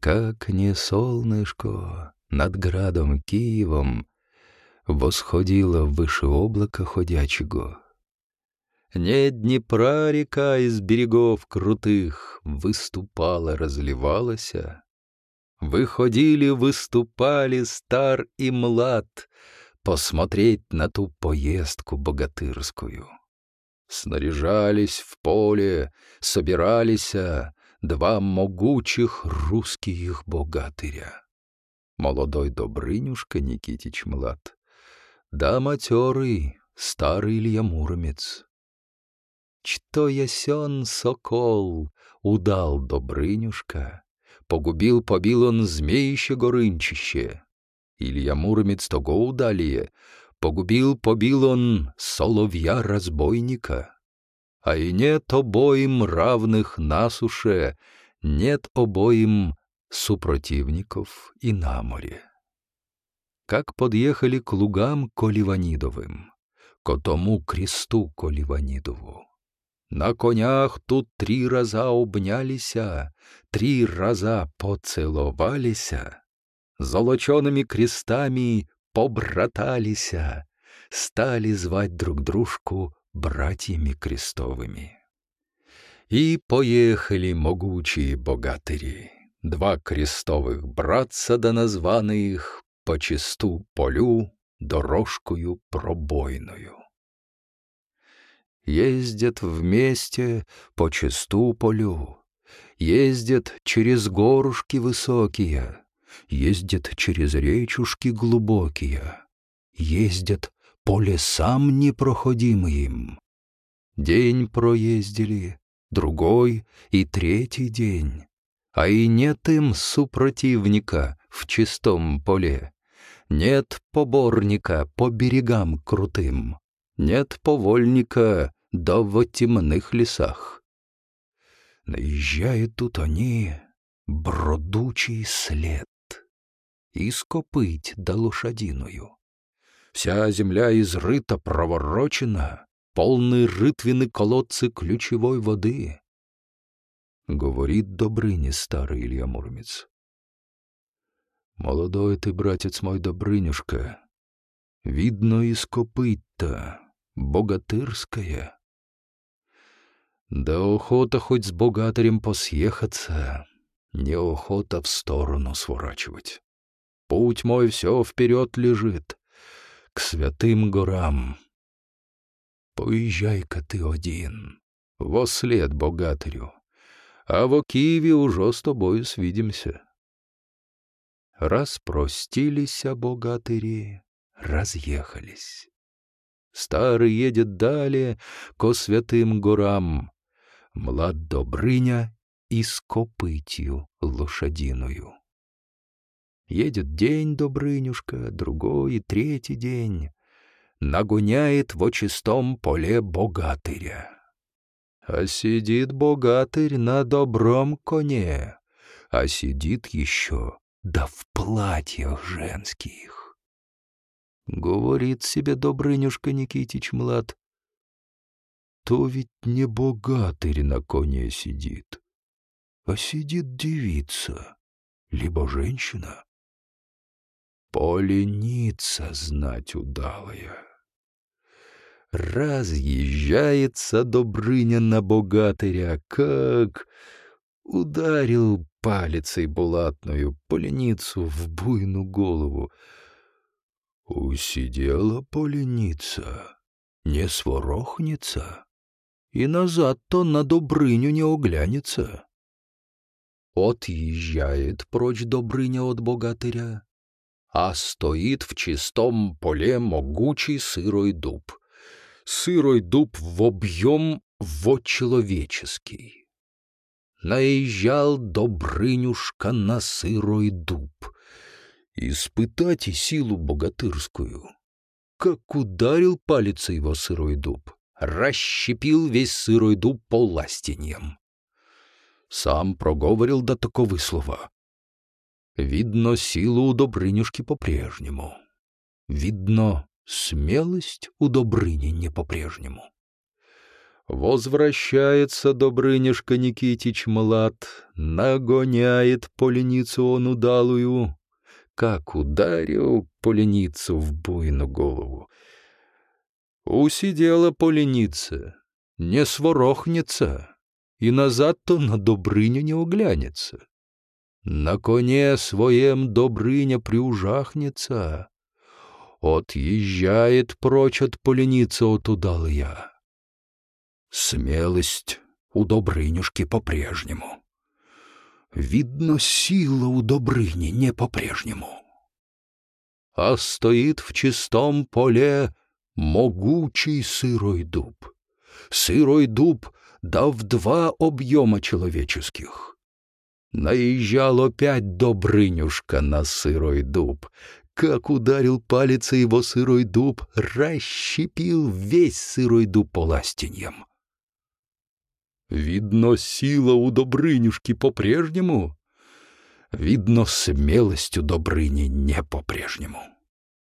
Как не солнышко над градом Киевом Восходило выше облака ходячего. Не Днепра река из берегов крутых Выступала, разливалась, Выходили, выступали стар и млад Посмотреть на ту поездку богатырскую. Снаряжались в поле, собирались Два могучих русских богатыря. Молодой Добрынюшка Никитич Млад, Да матерый, старый Илья Муромец. Что ясен сокол, удал Добрынюшка, Погубил, побил он змеище горынчище. Илья Муромец того удалие, Погубил, побил он соловья-разбойника. А и нет обоим равных на суше, Нет обоим супротивников и на море. Как подъехали к лугам Коливанидовым, Ко тому кресту Коливанидову. На конях тут три раза обнялися, Три раза поцеловалися, Золочеными крестами побраталися, Стали звать друг дружку братьями крестовыми. И поехали могучие богатыри, Два крестовых братца да названых По чисту полю дорожкою пробойною ездят вместе по чисту полю, ездят через горушки высокие, ездят через речушки глубокие, ездят по лесам непроходимым. День проездили, другой и третий день, а и нет им супротивника в чистом поле, нет поборника по берегам крутым, нет повольника да в темных лесах. Наезжают тут они, бродучий след, из копыть да лошадиную. Вся земля изрыта, проворочена, полны рытвины колодцы ключевой воды. Говорит Добрыня старый Илья Муромец. Молодой ты, братец мой Добрынюшка, видно из копыта, богатырская. Да охота хоть с богатырем посъехаться, неохота в сторону сворачивать. Путь мой все вперед лежит, к святым горам. Поезжай-ка ты один, во след богатырю, а в Киеве уже с тобою свидимся. Распростились богатыри, разъехались. Старый едет далее ко святым горам, млад Добрыня и с копытью лошадиную. Едет день Добрынюшка, другой и третий день. Нагоняет во чистом поле богатыря. А сидит богатырь на добром коне, а сидит еще да в платьях женских. Говорит себе Добрынюшка Никитич Млад, то ведь не богатырь на коне сидит, а сидит девица, либо женщина. Поленица знать удалая. Разъезжается Добрыня на богатыря, как ударил палицей булатную поленицу в буйну голову. Усидела поленица, не сворохнется и назад-то на Добрыню не оглянется. Отъезжает прочь Добрыня от богатыря, а стоит в чистом поле могучий сырой дуб. Сырой дуб в объем вочеловеческий. Наезжал Добрынюшка на сырой дуб. Испытать и силу богатырскую. Как ударил палец его сырой дуб расщепил весь сырой дуб по ластеньям. Сам проговорил до таковы слова. Видно силу у Добрынюшки по-прежнему. Видно смелость у Добрыни не по-прежнему. Возвращается Добрынюшка Никитич Млад, нагоняет поленицу он удалую, как ударил поленицу в буйну голову. Усидела поленица, не сворохнется, и назад-то на Добрыню не углянется. На коне своем Добрыня приужахнется, отъезжает прочь от поленицы от удалая. Смелость у Добрынюшки по-прежнему. Видно, сила у Добрыни не по-прежнему. А стоит в чистом поле могучий сырой дуб. Сырой дуб да в два объема человеческих. Наезжал опять Добрынюшка на сырой дуб. Как ударил палец его сырой дуб, расщепил весь сырой дуб по ластеньям. Видно, сила у Добрынюшки по-прежнему. Видно, смелость у Добрыни не по-прежнему.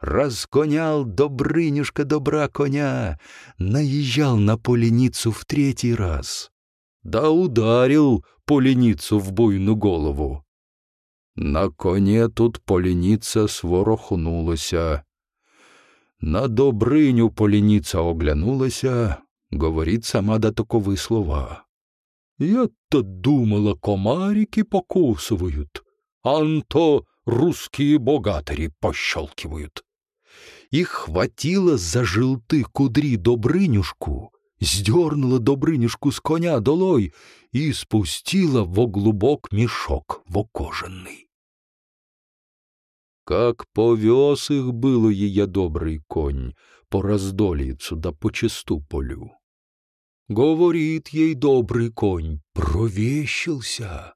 Разгонял Добрынюшка добра коня, наезжал на поленицу в третий раз. Да ударил поленицу в буйну голову. На коне тут поленица сворохнулася. На Добрыню поленица оглянулася, говорит сама до таковы слова. Я-то думала, комарики покусывают, анто русские богатыри пощелкивают. И хватило за желты кудри Добрынюшку, сдернула Добрынюшку с коня долой и спустила во глубок мешок во кожаный. Как повез их было ее добрый конь по раздолицу да по чисту полю. Говорит ей добрый конь, провещился.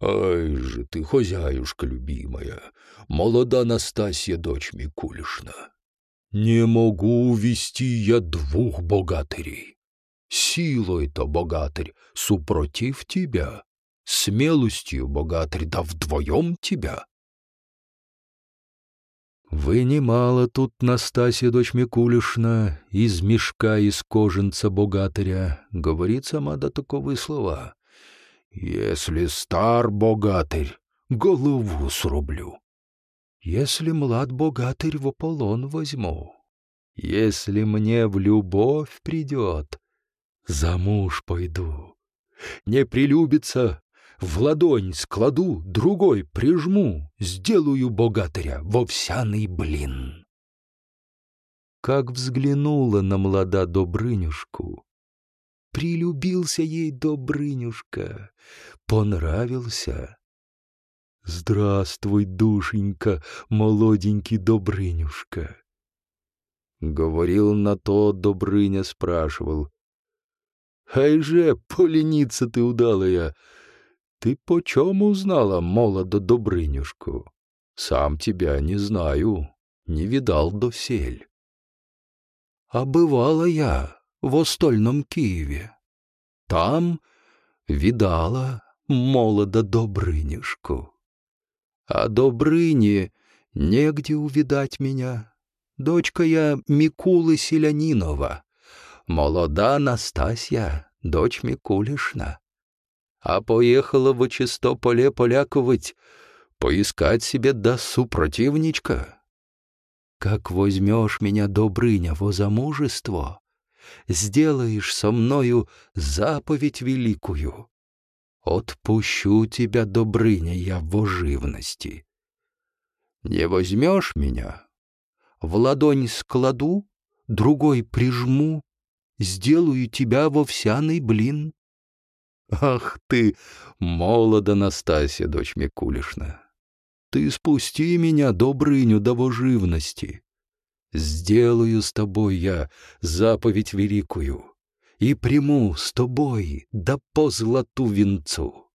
Ай же ты, хозяюшка любимая, молода Настасья, дочь Микулишна. Не могу увести я двух богатырей. Силой-то богатырь супротив тебя, смелостью богатырь да вдвоем тебя. Вынимала тут Настасья, дочь Микулишна, из мешка из кожанца богатыря, говорит сама до таковы слова. Если стар богатырь, голову срублю. Если млад богатырь, в ополон возьму. Если мне в любовь придет, за муж пойду. Не прилюбится, в ладонь складу, другой прижму, сделаю богатыря в овсяный блин. Как взглянула на млада Добрынюшку, прилюбился ей Добрынюшка, понравился. Здравствуй, душенька, молоденький Добрынюшка. Говорил на то, Добрыня спрашивал. Ай же, поленица ты удалая, ты почем узнала молодо Добрынюшку? Сам тебя не знаю, не видал досель. А бывала я в остольном Киеве. Там видала молодо Добрынюшку. А Добрыни негде увидать меня. Дочка я Микулы Селянинова, молода Настасья, дочь Микулишна а поехала в Очистополе поляковать, поискать себе да супротивничка. Как возьмешь меня, Добрыня, во замужество, сделаешь со мною заповедь великую. Отпущу тебя, Добрыня, я во живности. Не возьмешь меня, в ладонь складу, другой прижму, сделаю тебя в овсяный блин. Ах ты, молода Настасья, дочь Микулишна! Ты спусти меня, Добрыню, до воживности. Сделаю с тобой я заповедь великую и приму с тобой да по злату венцу.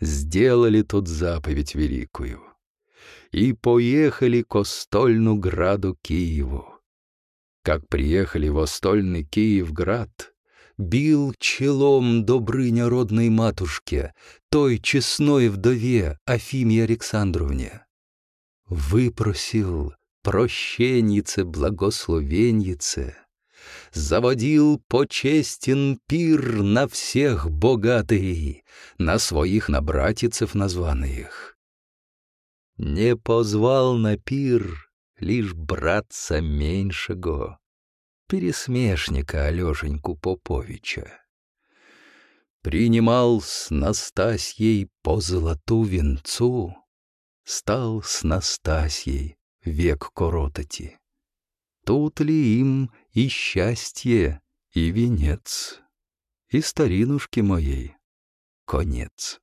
Сделали тут заповедь великую и поехали к Остольну граду Киеву. Как приехали в Остольный Киевград, бил челом Добрыня родной матушке, той честной вдове Афимье Александровне. Выпросил прощеннице, благословеннице, Заводил почестен пир на всех богатый, На своих на братицев названных. Не позвал на пир лишь братца меньшего, Пересмешника Алешеньку Поповича. Принимал с Настасьей по золоту венцу, Стал с Настасьей век коротати. Тут ли им и счастье, и венец, И старинушки моей конец.